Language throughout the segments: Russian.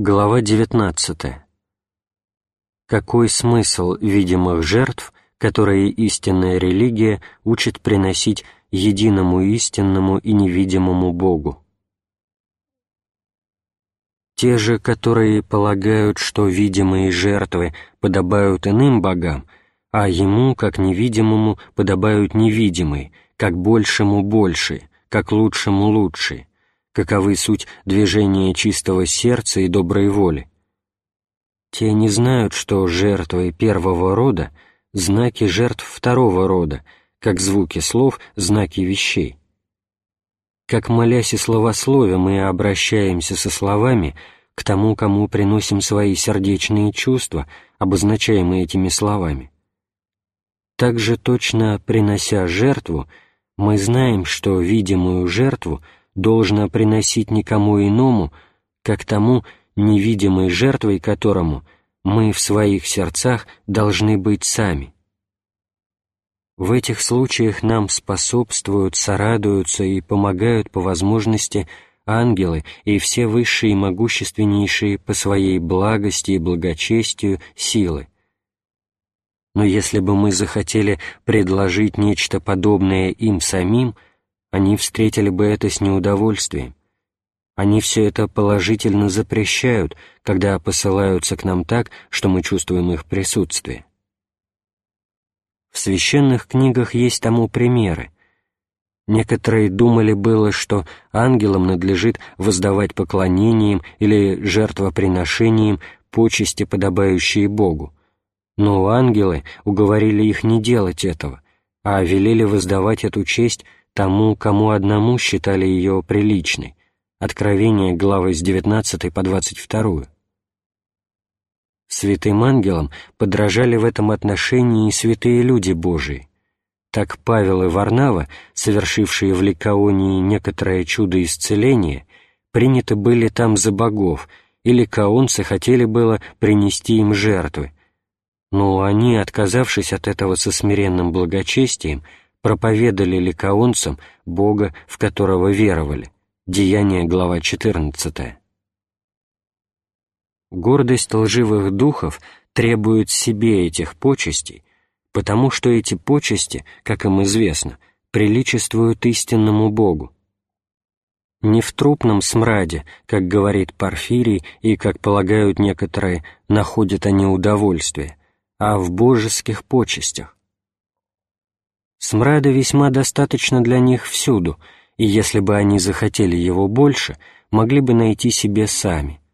Глава 19. Какой смысл видимых жертв, которые истинная религия учит приносить единому истинному и невидимому Богу? Те же, которые полагают, что видимые жертвы подобают иным богам, а ему, как невидимому, подобают невидимые, как большему большие, как лучшему лучшие, каковы суть движения чистого сердца и доброй воли. Те не знают, что жертвы первого рода — знаки жертв второго рода, как звуки слов — знаки вещей. Как молясь и словословия мы обращаемся со словами к тому, кому приносим свои сердечные чувства, обозначаемые этими словами. Также точно принося жертву, мы знаем, что видимую жертву должно приносить никому иному, как тому, невидимой жертвой которому мы в своих сердцах должны быть сами. В этих случаях нам способствуют, сорадуются и помогают по возможности ангелы и все высшие и могущественнейшие по своей благости и благочестию силы. Но если бы мы захотели предложить нечто подобное им самим, они встретили бы это с неудовольствием. Они все это положительно запрещают, когда посылаются к нам так, что мы чувствуем их присутствие. В священных книгах есть тому примеры. Некоторые думали было, что ангелам надлежит воздавать поклонением или жертвоприношением почести, подобающие Богу. Но ангелы уговорили их не делать этого, а велели воздавать эту честь тому, кому одному считали ее приличной. Откровение главы с 19 по 22. Святым ангелам подражали в этом отношении и святые люди Божии. Так Павел и Варнава, совершившие в Ликаонии некоторое чудо исцеления, приняты были там за богов, и ликаонцы хотели было принести им жертвы. Но они, отказавшись от этого со смиренным благочестием, проповедали ликаонцам Бога, в которого веровали. Деяние, глава 14. Гордость лживых духов требует себе этих почестей, потому что эти почести, как им известно, приличествуют истинному Богу. Не в трупном смраде, как говорит Порфирий и, как полагают некоторые, находят они удовольствие, а в божеских почестях. Смрада весьма достаточно для них всюду, и если бы они захотели его больше, могли бы найти себе сами –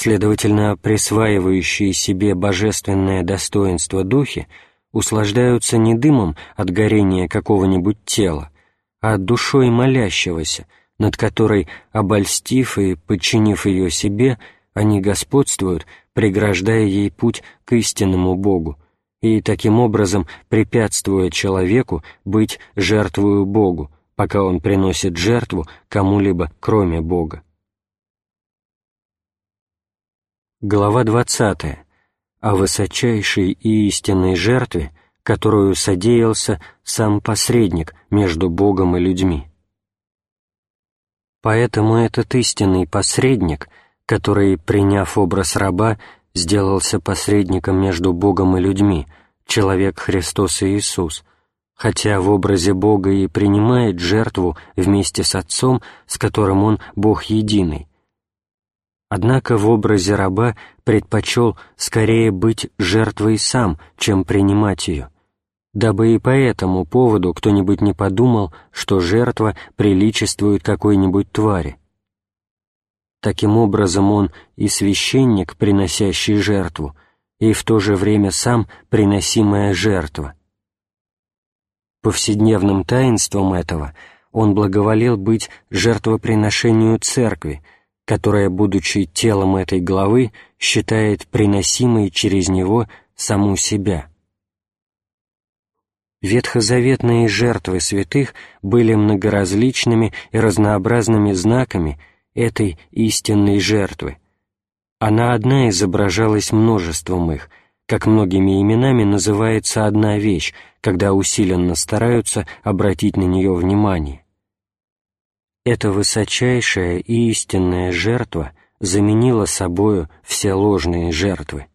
Следовательно, присваивающие себе божественное достоинство духи услаждаются не дымом от горения какого-нибудь тела, а душой молящегося, над которой, обольстив и подчинив ее себе, они господствуют, преграждая ей путь к истинному Богу, и таким образом препятствуя человеку быть жертвою Богу, пока он приносит жертву кому-либо, кроме Бога. Глава 20. О высочайшей и истинной жертве, которую содеялся сам посредник между Богом и людьми. Поэтому этот истинный посредник, который, приняв образ раба, сделался посредником между Богом и людьми, человек Христос Иисус, хотя в образе Бога и принимает жертву вместе с Отцом, с которым Он Бог единый, однако в образе раба предпочел скорее быть жертвой сам, чем принимать ее, дабы и по этому поводу кто-нибудь не подумал, что жертва приличествует какой-нибудь твари. Таким образом он и священник, приносящий жертву, и в то же время сам приносимая жертва. Повседневным таинством этого он благоволел быть жертвоприношению церкви — которая, будучи телом этой главы, считает приносимой через него саму себя. Ветхозаветные жертвы святых были многоразличными и разнообразными знаками этой истинной жертвы. Она одна изображалась множеством их, как многими именами называется одна вещь, когда усиленно стараются обратить на нее внимание. Эта высочайшая и истинная жертва заменила собою все ложные жертвы.